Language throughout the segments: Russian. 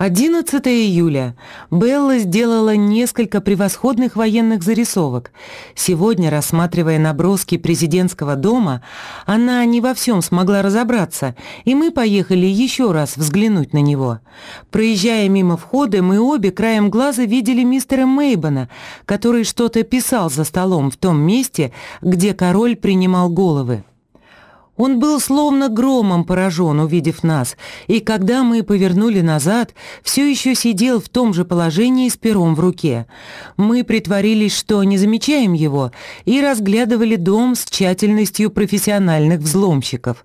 11 июля. Белла сделала несколько превосходных военных зарисовок. Сегодня, рассматривая наброски президентского дома, она не во всем смогла разобраться, и мы поехали еще раз взглянуть на него. Проезжая мимо входа, мы обе краем глаза видели мистера Мейбона, который что-то писал за столом в том месте, где король принимал головы. Он был словно громом поражен, увидев нас, и когда мы повернули назад, все еще сидел в том же положении с пером в руке. Мы притворились, что не замечаем его, и разглядывали дом с тщательностью профессиональных взломщиков.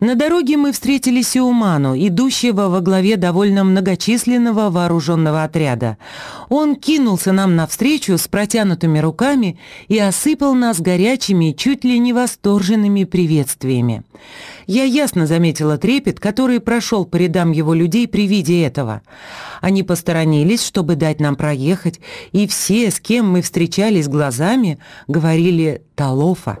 На дороге мы встретили Сиуману, идущего во главе довольно многочисленного вооруженного отряда. Он кинулся нам навстречу с протянутыми руками и осыпал нас горячими, чуть ли не восторженными приветствиями ними. Я ясно заметила трепет, который прошел по рядам его людей при виде этого. Они посторонились, чтобы дать нам проехать, и все, с кем мы встречались глазами, говорили «Талофа».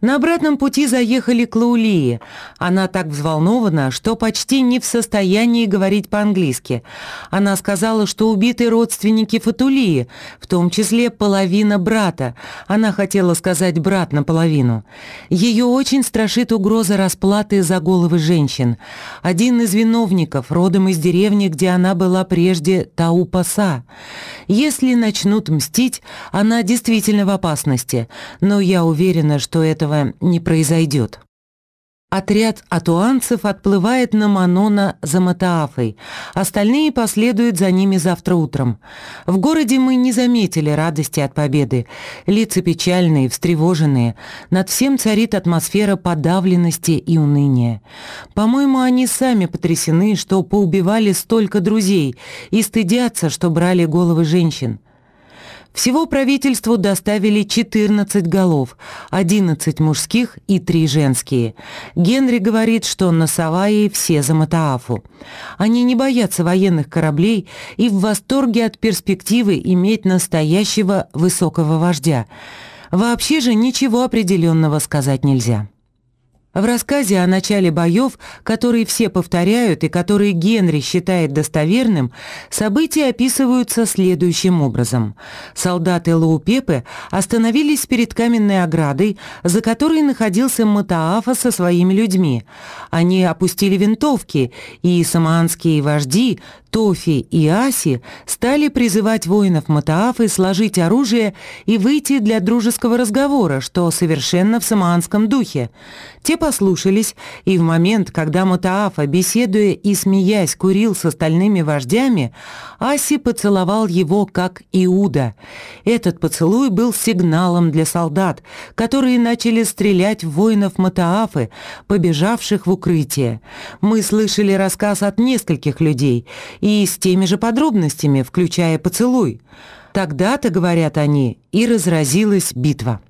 На обратном пути заехали к Лаулии. Она так взволнована, что почти не в состоянии говорить по-английски. Она сказала, что убиты родственники Фатулии, в том числе половина брата. Она хотела сказать «брат наполовину». Ее очень страшит угроза расплаты за головы женщин. Один из виновников, родом из деревни, где она была прежде Таупаса. Если начнут мстить, она действительно в опасности, но я уверена, что этого не произойдет. Отряд атуанцев отплывает на Манона за Матаафой. Остальные последуют за ними завтра утром. В городе мы не заметили радости от победы. Лица печальные, встревоженные. Над всем царит атмосфера подавленности и уныния. По-моему, они сами потрясены, что поубивали столько друзей и стыдятся, что брали головы женщин. Всего правительству доставили 14 голов, 11 мужских и 3 женские. Генри говорит, что на Саваи все за Матаафу. Они не боятся военных кораблей и в восторге от перспективы иметь настоящего высокого вождя. Вообще же ничего определенного сказать нельзя. В рассказе о начале боев, который все повторяют и который Генри считает достоверным, события описываются следующим образом. Солдаты Лаупепы остановились перед каменной оградой, за которой находился Матаафа со своими людьми. Они опустили винтовки, и самоанские вожди Тофи и Аси стали призывать воинов Матаафы сложить оружие и выйти для дружеского разговора, что совершенно в самоанском духе. Те послушались, и в момент, когда Матаафа, беседуя и смеясь, курил с остальными вождями, Аси поцеловал его как Иуда. Этот поцелуй был сигналом для солдат, которые начали стрелять в воинов Матаафы, побежавших в укрытие. Мы слышали рассказ от нескольких людей — и с теми же подробностями, включая поцелуй. Тогда-то, говорят они, и разразилась битва.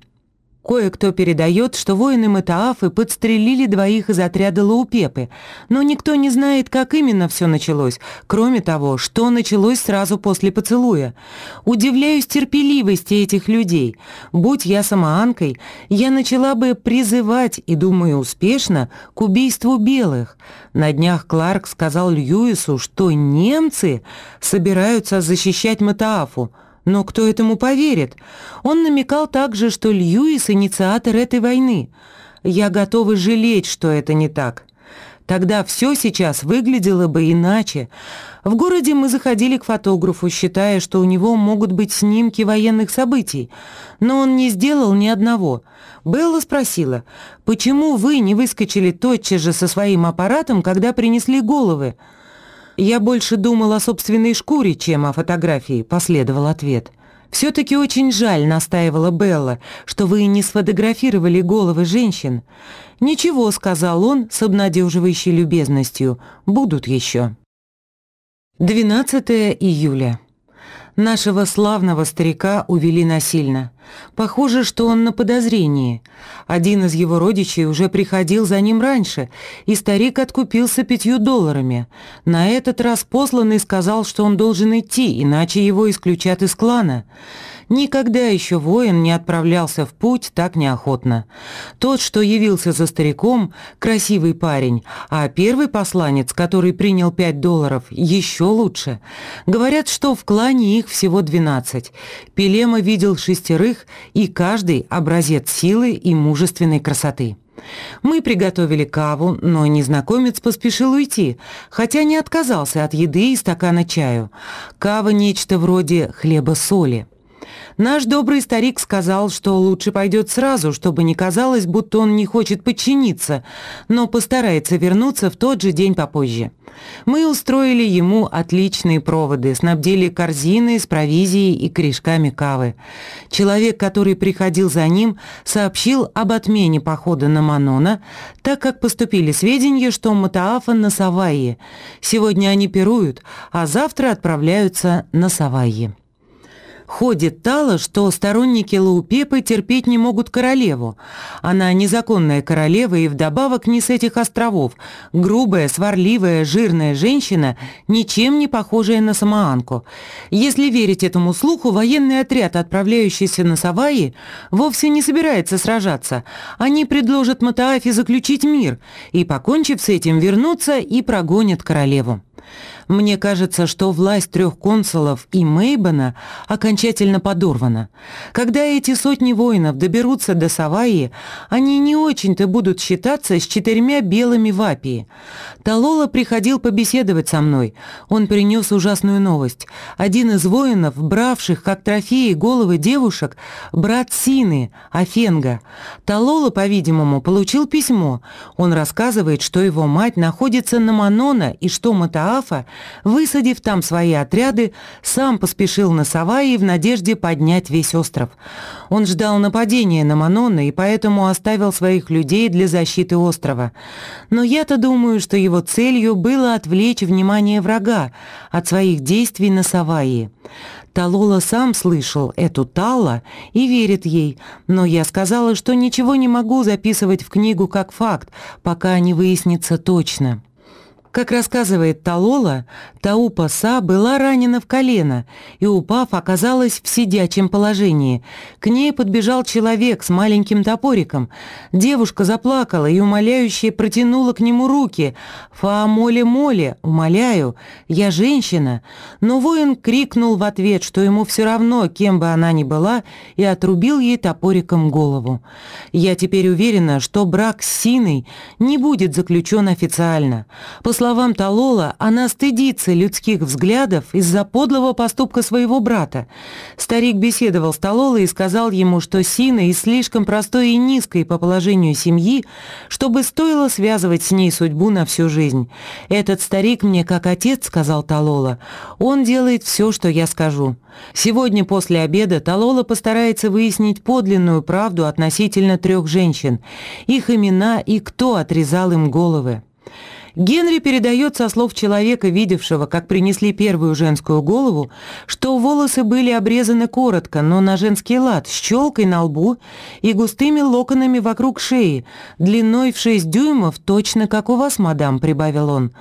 Кое-кто передает, что воины Матаафы подстрелили двоих из отряда Лаупепы, но никто не знает, как именно все началось, кроме того, что началось сразу после поцелуя. Удивляюсь терпеливости этих людей. Будь я самоанкой, я начала бы призывать, и думаю успешно, к убийству белых. На днях Кларк сказал Льюису, что немцы собираются защищать Матаафу, но кто этому поверит? Он намекал также, что Льюис – инициатор этой войны. Я готова жалеть, что это не так. Тогда все сейчас выглядело бы иначе. В городе мы заходили к фотографу, считая, что у него могут быть снимки военных событий, но он не сделал ни одного. Белла спросила, почему вы не выскочили тотчас же со своим аппаратом, когда принесли головы? «Я больше думал о собственной шкуре, чем о фотографии», — последовал ответ. «Все-таки очень жаль», — настаивала Белла, «что вы не сфотографировали головы женщин». «Ничего», — сказал он с обнадеживающей любезностью, «будут еще». 12 июля. Нашего славного старика увели насильно. Похоже, что он на подозрении. Один из его родичей уже приходил за ним раньше, и старик откупился пятью долларами. На этот раз посланный сказал, что он должен идти, иначе его исключат из клана. Никогда еще воин не отправлялся в путь так неохотно. Тот, что явился за стариком, красивый парень, а первый посланец, который принял пять долларов, еще лучше. Говорят, что в клане их всего двенадцать. Пелема видел шестерых, и каждый образец силы и мужественной красоты. Мы приготовили каву, но незнакомец поспешил уйти, хотя не отказался от еды и стакана чаю. Кава – нечто вроде хлеба-соли. Наш добрый старик сказал, что лучше пойдет сразу, чтобы не казалось, будто он не хочет подчиниться, но постарается вернуться в тот же день попозже. Мы устроили ему отличные проводы, снабдили корзины с провизией и корешками кавы. Человек, который приходил за ним, сообщил об отмене похода на Манона, так как поступили сведения, что Матаафа на Савайи. Сегодня они пируют, а завтра отправляются на Савайи. Ходит Тала, что сторонники Лаупепы терпеть не могут королеву. Она незаконная королева и вдобавок не с этих островов. Грубая, сварливая, жирная женщина, ничем не похожая на самоанку. Если верить этому слуху, военный отряд, отправляющийся на Саваи, вовсе не собирается сражаться. Они предложат Матаафе заключить мир и, покончив с этим, вернуться и прогонят королеву. Мне кажется, что власть трех консулов и Мейбана окончательно подорвана. Когда эти сотни воинов доберутся до Саваи, они не очень-то будут считаться с четырьмя белыми в Апии. Талола приходил побеседовать со мной. Он принес ужасную новость. Один из воинов, бравших как трофеи головы девушек, брат Сины, Афенга. Талола, по-видимому, получил письмо. Он рассказывает, что его мать находится на Манона и что Матаафа – Высадив там свои отряды, сам поспешил на Саваи в надежде поднять весь остров. Он ждал нападения на Манона и поэтому оставил своих людей для защиты острова. Но я-то думаю, что его целью было отвлечь внимание врага от своих действий на Саваи. Талола сам слышал эту Тала и верит ей, но я сказала, что ничего не могу записывать в книгу как факт, пока не выяснится точно. Как рассказывает Талола, Таупа Са была ранена в колено и, упав, оказалась в сидячем положении. К ней подбежал человек с маленьким топориком. Девушка заплакала и умоляюще протянула к нему руки. «Фа-моле-моле, умоляю, я женщина». Но воин крикнул в ответ, что ему все равно, кем бы она ни была, и отрубил ей топориком голову. Я теперь уверена, что брак с Синой не будет заключен официально словам Талола, она стыдится людских взглядов из-за подлого поступка своего брата. Старик беседовал с Талолой и сказал ему, что Сина из слишком простой и низкой по положению семьи, чтобы стоило связывать с ней судьбу на всю жизнь. «Этот старик мне как отец», — сказал Талола. «Он делает все, что я скажу». Сегодня после обеда Талола постарается выяснить подлинную правду относительно трех женщин, их имена и кто отрезал им головы. Генри передает со слов человека, видевшего, как принесли первую женскую голову, что волосы были обрезаны коротко, но на женский лад, с челкой на лбу и густыми локонами вокруг шеи, длиной в 6 дюймов, точно как у вас, мадам, прибавил он.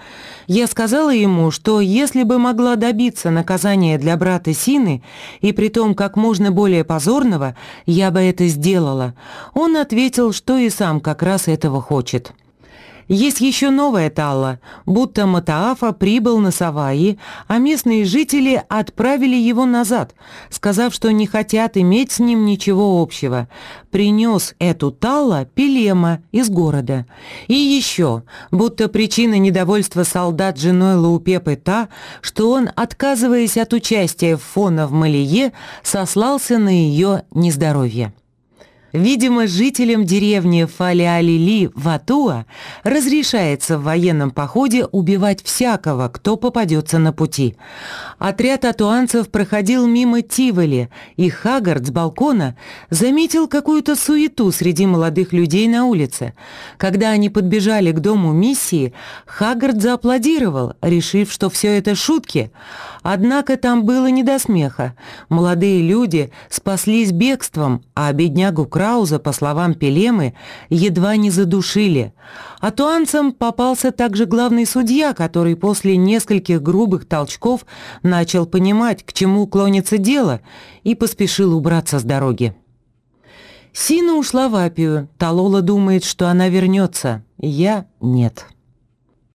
Я сказала ему, что если бы могла добиться наказания для брата Сины, и при том как можно более позорного, я бы это сделала. Он ответил, что и сам как раз этого хочет. Есть еще новая Талла, будто Матаафа прибыл на Саваи, а местные жители отправили его назад, сказав, что не хотят иметь с ним ничего общего. Принес эту Талла Пелема из города. И еще, будто причина недовольства солдат женой Лаупепы та, что он, отказываясь от участия в фона в Малие, сослался на ее нездоровье. Видимо, жителям деревни Фалиалили Ватуа разрешается в военном походе убивать всякого, кто попадется на пути. Отряд атуанцев проходил мимо Тиволи, и Хагард с балкона заметил какую-то суету среди молодых людей на улице. Когда они подбежали к дому миссии, Хагард зааплодировал, решив, что все это шутки. Однако там было не до смеха. Молодые люди спаслись бегством, а беднягу Крауза, по словам Пелемы, едва не задушили. А туанцам попался также главный судья, который после нескольких грубых толчков начал понимать, к чему клонится дело, и поспешил убраться с дороги. Сина ушла в Апию, Талола думает, что она вернется, я нет.